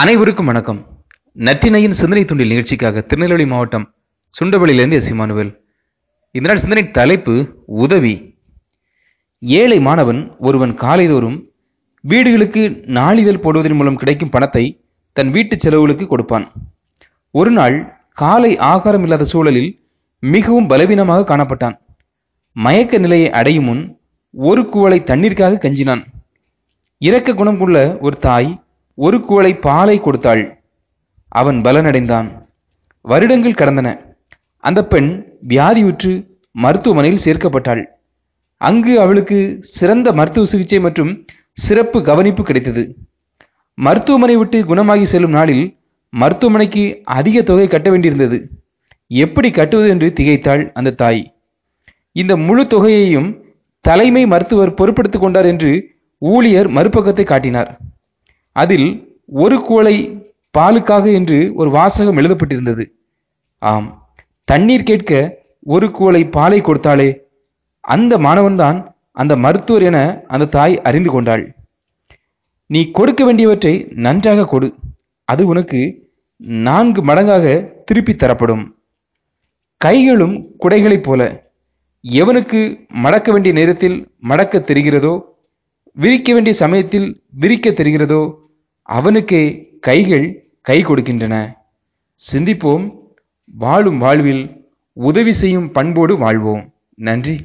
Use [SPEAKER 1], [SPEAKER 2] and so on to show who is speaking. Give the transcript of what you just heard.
[SPEAKER 1] அனைவருக்கும் வணக்கம். நற்றினையின் சிந்தனை துண்டில் நிகழ்ச்சிக்காக திருநெல்வேலி மாவட்டம் சுண்டவளியிலிருந்து எஸ். இமானுவேல். இந்த நாள் சிந்தனை தலைப்பு உதவி. ஏழை மாணவன் ஒருவன் காலைதோறும் வீடுகளுக்கு நாளிதழ் போடுவதன் மூலம் கிடைக்கும் பணத்தை தன் வீட்டு செலவுகளுக்கு கொடுப்பான். ஒரு நாள் காலை ஆகாரம் இல்லாத சூழலில் மிகவும் பலவீனமாக காணப்பட்டான். மயக்க நிலையை அடையும் முன் ஒரு குவளை தண்ணீருக்காக கஞ்சினான். இரக்க குணம் கொள்ள ஒரு தாய் ஒரு குவளை பாலை கொடுத்தாள். அவன் பலனடைந்தான். வருடங்கள் கடந்தன. அந்த பெண் வியாதியுற்று மருத்துவமனையில் சேர்க்கப்பட்டாள். அங்கு அவளுக்கு சிறந்த மருத்துவ சிகிச்சை மற்றும் சிறப்பு கவனிப்பு கிடைத்தது. மருத்துவமனை விட்டு குணமாகி செல்லும் நாளில் மருத்துவமனைக்கு அதிக தொகை கட்ட வேண்டியிருந்தது. எப்படி கட்டுவது என்று திகைத்தாள் அந்த தாய். இந்த முழு தொகையையும் தலைமை மருத்துவர் பொறுப்படுத்திக் கொண்டார் என்று ஊழியர் மறுபக்கத்தை காட்டினார். அதில் ஒரு குவளை பாலுக்காக என்று ஒரு வாசகம் எழுதப்பட்டிருந்தது. ஆம் தண்ணீர் கேட்க ஒரு குவளை பாலை கொடுத்தாளே அந்த மாணவன்தான் அந்த மருத்துவர் என அந்த தாய் அறிந்து கொண்டாள். நீ கொடுக்க வேண்டியவற்றை நன்றாக கொடு அது உனக்கு நான்கு மடங்காக திருப்பி தரப்படும். கைகளும் குடைகளைப் போல எவனுக்கு மடக்க வேண்டிய நேரத்தில் மடக்க தெரிகிறதோ விரிக்க வேண்டிய சமயத்தில் விரிக்க தெரிகிறதோ அவனுக்கே கைகள் கை கொடுக்கின்றன. சிந்திப்போம் வாழும் வாழ்வில் உதவி செய்யும் பண்போடு வாழ்வோம். நன்றி.